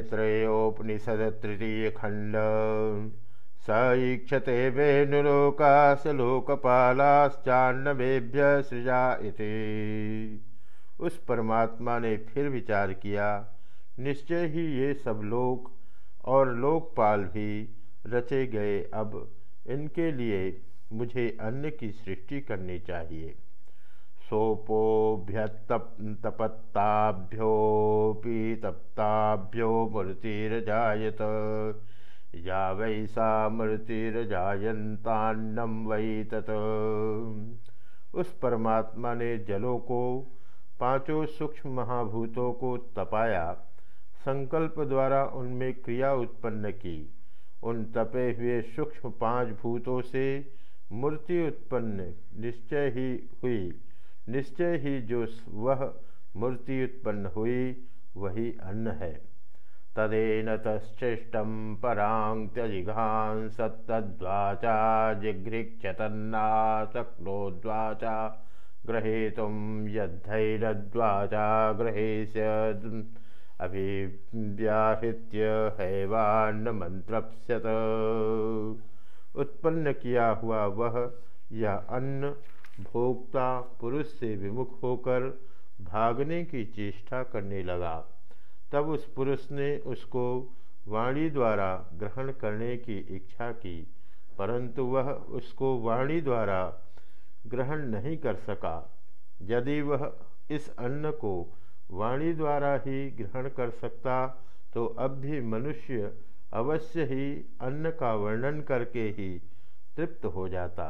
त्रयोपनिषद तृतीय खंड स ईक्षते वेणुलोकास लोकपालाश्चान्नवेभ्य सृजा इति। उस परमात्मा ने फिर विचार किया, निश्चय ही ये सब लोक और लोकपाल भी रचे गए अब, इनके लिए मुझे अन्य की सृष्टि करनी चाहिए। सोपोभ्यतपत्ताभ्योऽपि तप्ताभ्यो मूर्तिरजायत या वै सा मूर्तिरजायन्तान्नं वै तत्। उस परमात्मा ने जलों को, पाँचों सूक्ष्म महाभूतों को तपाया, संकल्प द्वारा उनमें क्रिया उत्पन्न की। उन तपे हुए सूक्ष्म पाँच भूतों से मूर्ति उत्पन्न निश्चय ही हुई। निश्चय ही जो वह मूर्ति उत्पन्न हुई, वही अन्न है। तदेन तश्चेष्टम परांग त्यजिघान सत्तद्वाचा जिघ्रिक्षतन्ना शक्नोद्वाचा ग्रहेतुम यद्धैरद्वाचा ग्रहेस्य अभिव्याहृत्य हैवान्न मंत्रप्स्यत उत्पन्न किया हुआ वह यह अन्न भोक्ता पुरुष से विमुख होकर भागने की चेष्टा करने लगा। तब उस पुरुष ने उसको वाणी द्वारा ग्रहण करने की इच्छा की, परंतु वह उसको वाणी द्वारा ग्रहण नहीं कर सका। यदि वह इस अन्न को वाणी द्वारा ही ग्रहण कर सकता तो अब भी मनुष्य अवश्य ही अन्न का वर्णन करके ही तृप्त हो जाता।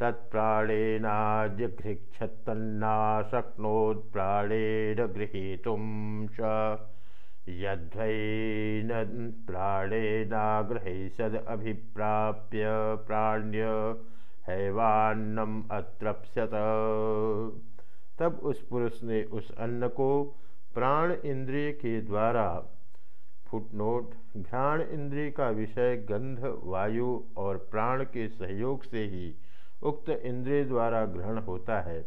तत्प्राणेनाजघृक्षतन्ना शक्नोत्प्राणेन गृहीतुं च यद्वैन अभिप्राप्य प्राण्य हैवान्नम अत्रप्स्यत। तब उस पुरुष ने उस अन्न को प्राण इंद्रिय के द्वारा, फुटनोट, घ्राण इंद्रिय का विषय, गंध, वायु और प्राण के सहयोग से ही उक्त इंद्रिय द्वारा ग्रहण होता है,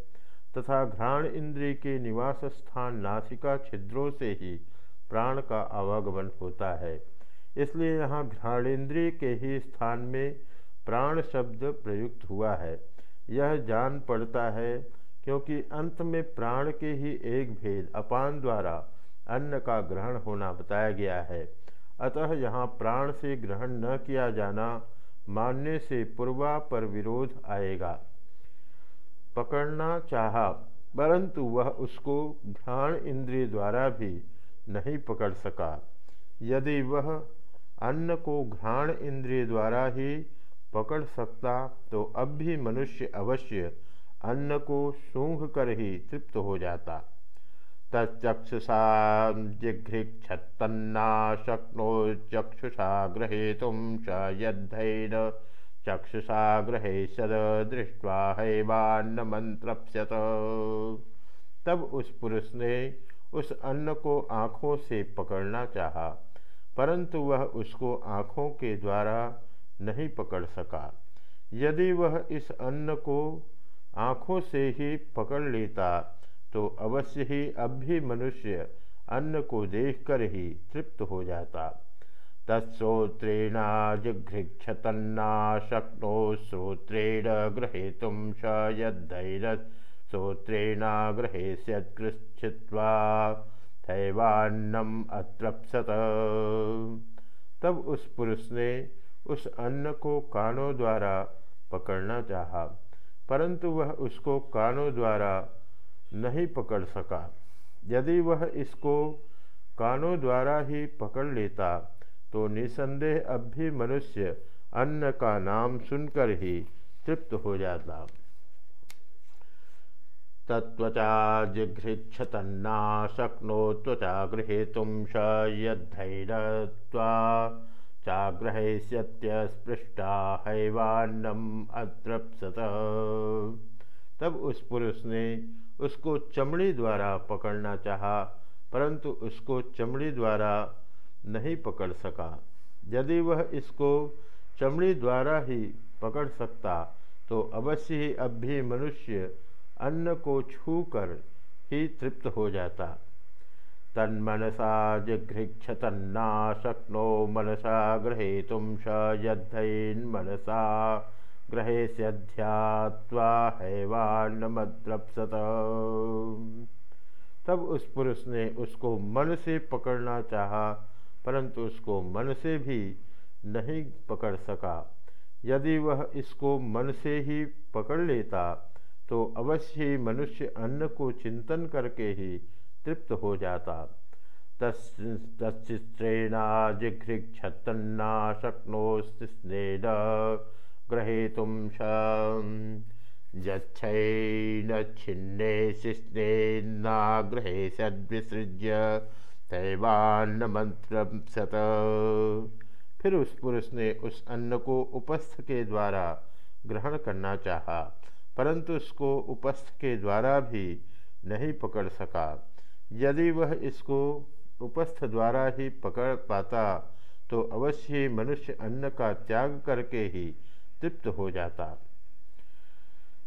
तथा घ्राण इंद्रिय के निवास स्थान नासिका छिद्रों से ही प्राण का आवागमन होता है। इसलिए यहाँ घ्राणेन्द्रिय के ही स्थान में प्राण शब्द प्रयुक्त हुआ है। यह जान पड़ता है क्योंकि अंत में प्राण के ही एक भेद अपान द्वारा अन्न का ग्रहण होना बताया गया है। अतः यहाँ प्राण से ग्रहण न किया जाना मानने से पूर्वा पर विरोध आएगा। पकड़ना चाहा, परंतु वह उसको घ्राण इंद्रिय द्वारा भी नहीं पकड़ सका। यदि वह अन्न को घ्राण इंद्रिय द्वारा ही पकड़ सकता तो अब भी मनुष्य अवश्य अन्न को सूंघ कर ही तृप्त हो जाता। तच्चक्षुषा जिघ्रिक्षत्तन्ना शक्नो चक्षुषा ग्रहेतुं च यद्धैन। चक्षुषा ग्रहे सद दृष्ट्वा हैवान्न मंत्रप्स्यत तब उस पुरुष ने उस अन्न को आँखों से पकड़ना चाहा, परंतु वह उसको आँखों के द्वारा नहीं पकड़ सका। यदि वह इस अन्न को आँखों से ही पकड़ लेता तो अवश्य ही अब भी मनुष्य अन्न को देखकर ही तृप्त हो जाता। तत्सोत्रेणा जिघ्रिक्षतन्ना शक्नो श्रोत्रेण ग्रहेतुं स ग्रहेष्यत्कृच्छित्वा थैवान्नम अत्रप्सत। तब उस पुरुष ने उस अन्न को कानों द्वारा पकड़ना चाहा, परंतु वह उसको कानों द्वारा नहीं पकड़ सका। यदि वह इसको कानों द्वारा ही पकड़ लेता तो निसंदेह अब भी मनुष्य अन्न का नाम सुनकर ही तृप्त हो जाता। तत्वचा जिघृक्षतन्ना शक्नो त्वचा गृहेतुं स यद्धैरत्वा चाग्रहस्यत्यस्पृष्टा हैवान्नम अतृप्सत। तब उस पुरुष ने उसको चमड़ी द्वारा पकड़ना चाहा, परंतु उसको चमड़ी द्वारा नहीं पकड़ सका। यदि वह इसको चमड़ी द्वारा ही पकड़ सकता तो अवश्य ही अब भी मनुष्य अन्न को छू कर ही तृप्त हो जाता। तन्मनसा जिघृक्ष तन्ना शक्नो मनसा ग्रहेतुं स यद्धैन्मनसा। ग्रहेस्यध्यात्वा हैवान्नमद्रप्सत तब उस पुरुष ने उसको मन से पकड़ना चाहा परंतु उसको मन से भी नहीं पकड़ सका यदि वह इसको मन से ही पकड़ लेता तो अवश्य ही मनुष्य अन्न को चिंतन करके ही तृप्त हो जाता तस्त्रेणा जिघृक्षन्ना शक्नोस्नेन ग्रहेतुं यच्छैन छिन्ने शिस्नेन्नाग्रहे सद्विसृज्य दैवान्न मंत्र सत। फिर उस पुरुष ने उस अन्न को उपस्थ के द्वारा ग्रहण करना चाहा, परंतु उसको उपस्थ के द्वारा भी नहीं पकड़ सका। यदि वह इसको उपस्थ द्वारा ही पकड़ पाता तो अवश्य मनुष्य अन्न का त्याग करके ही तृप्त हो जाता।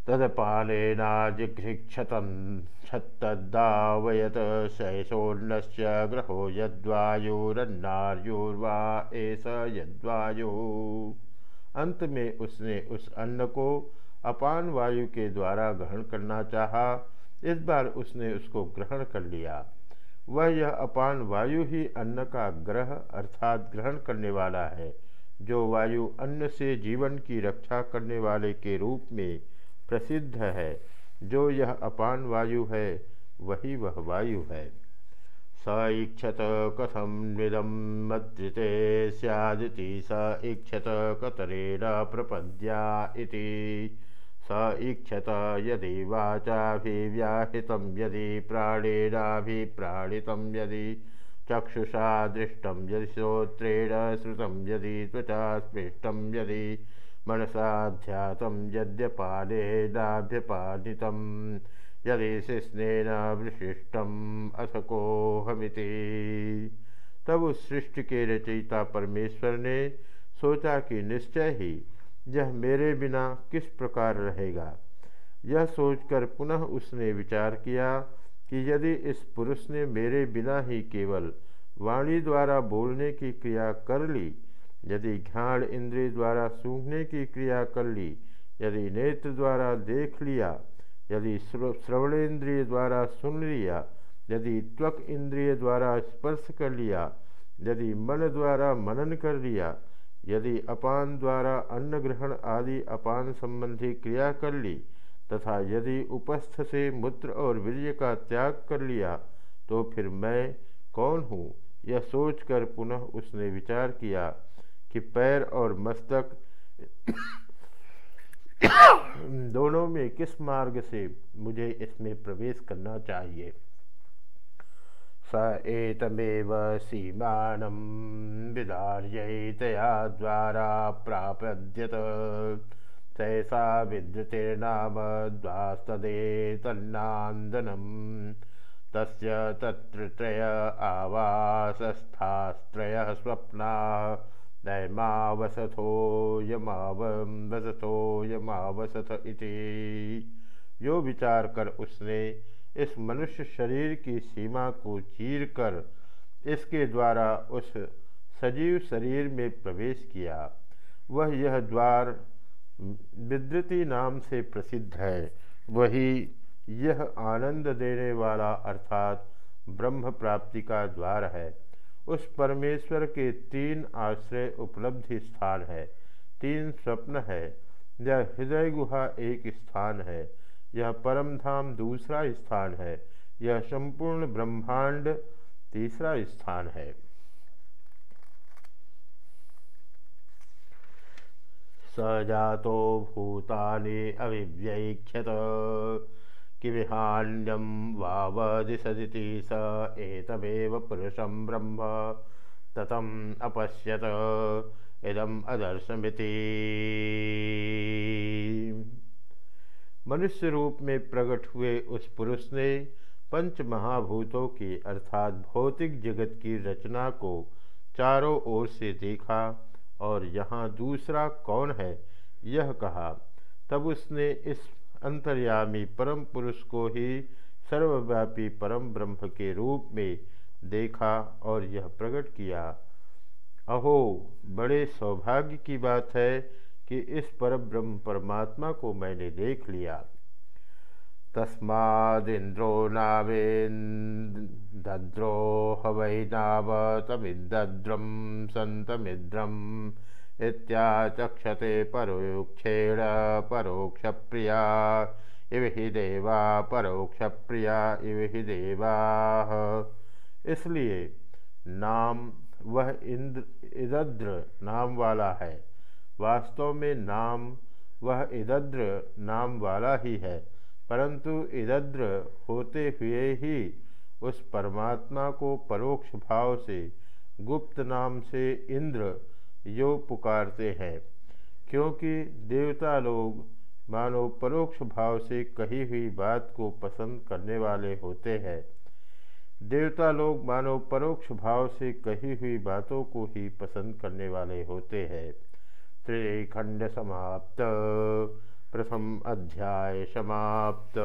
तदपालेनाजिघृक्षतं छत्तद्दावयत शैशोन्नस्य ग्रहो यद्वायुरन्नार्युर्वा एस यद्वायु। अंत में उसने उस अन्न को अपान वायु के द्वारा ग्रहण करना चाहा। इस बार उसने उसको ग्रहण कर लिया। वह यह अपान वायु ही अन्न का ग्रह अर्थात ग्रहण करने वाला है। जो वायु अन्न से जीवन की रक्षा करने वाले के रूप में प्रसिद्ध है, जो यह अपान वायु है, वही वह वायु है। स इक्षत कथम निदम मद्रिते सदिति स इक्षत कतरेण प्रपद्या स इक्षत यदि वाचाभिव्याहृतं, यदि प्राणेनाभिप्राणितं, यदि चक्षुषा दृष्टं यदि श्रोत्रेण श्रुतं यदि त्वचा स्पृष्टं यदि मनसाध्यातं यद्यपालेनाभ्यपादितं यदि शिस्नेन विशिष्टम् अथ कोहमिति तब उस सृष्टि के रचयिता परमेश्वर ने सोचा कि निश्चय ही यह मेरे बिना किस प्रकार रहेगा। यह सोचकर पुनः उसने विचार किया कि यदि इस पुरुष ने मेरे बिना ही केवल वाणी द्वारा बोलने की क्रिया कर ली, यदि घ्याण इंद्रिय द्वारा सूंघने की क्रिया कर ली, यदि नेत्र द्वारा देख लिया, यदि श्रवणेन्द्रिय द्वारा सुन लिया, यदि त्वक इंद्रिय द्वारा स्पर्श कर लिया, यदि मन द्वारा मनन कर लिया, यदि अपान द्वारा अन्न ग्रहण आदि अपान संबंधी क्रिया कर ली तथा यदि उपस्थ से मूत्र और वीर्य का त्याग कर लिया तो फिर मैं कौन हूँ? यह सोचकर पुनः उसने विचार किया कि पैर और मस्तक दोनों में किस मार्ग से मुझे इसमें प्रवेश करना चाहिए? स एतमेव सीमानं विदार्यैतया द्वारा प्रापद्यत सैषा विद्युतिर्नाम द्वास्तदेतन्नान्दनं तस्य तत्र त्रय आवासस्थास्त्रयः स्वप्नाः। नैमावसथो यमावसथो यमावसथ इति। यो विचार कर उसने इस मनुष्य शरीर की सीमा को चीर कर इसके द्वारा उस सजीव शरीर में प्रवेश किया। वह यह द्वार विद्युति नाम से प्रसिद्ध है। वही यह आनंद देने वाला अर्थात ब्रह्म प्राप्ति का द्वार है। उस परमेश्वर के तीन आश्रय उपलब्धि स्थान है। तीन स्वप्न है। यह हृदय गुहा एक स्थान है। यह परम धाम दूसरा स्थान है। यह संपूर्ण ब्रह्मांड तीसरा स्थान है। सजातो भूतानि अविव्यक्षत किविहान्यम वावदिशदिति स एतमेव पुरुषं ब्रह्म। ततम अपश्यत। इदम अदर्शमिति। मनुष्य रूप में प्रकट हुए उस पुरुष ने पंच महाभूतों की अर्थात भौतिक जगत की रचना को चारों ओर से देखा। और यहाँ दूसरा कौन है? यह कहा, तब उसने इस अंतर्यामी परम पुरुष को ही सर्वव्यापी परम ब्रह्म के रूप में देखा और यह प्रकट किया। अहो, बड़े सौभाग्य की बात है कि इस पर ब्रह्म परमात्मा को मैंने देख लिया। तस्मादिंद्रो नावेन्द्रो हवै नाव तमिद्रम संतमिद्रम इत्याचक्षते परोक्षेण परोक्ष प्रिया इव ही देवा परोक्ष प्रिया इव ही देवा। इसलिए नाम वह इंद्र इदद्र नाम वाला है। वास्तव में नाम वह इदद्र नाम वाला ही है। परंतु इदद्र होते हुए ही उस परमात्मा को परोक्ष भाव से गुप्त नाम से इंद्र यो पुकारते हैं, क्योंकि देवता लोग मानो परोक्ष भाव से कही हुई बात को पसंद करने वाले होते हैं। देवता लोग मानो परोक्ष भाव से कही हुई बातों को ही पसंद करने वाले होते हैं। त्रिखंड समाप्त। प्रथमम् अध्याये समाप्त।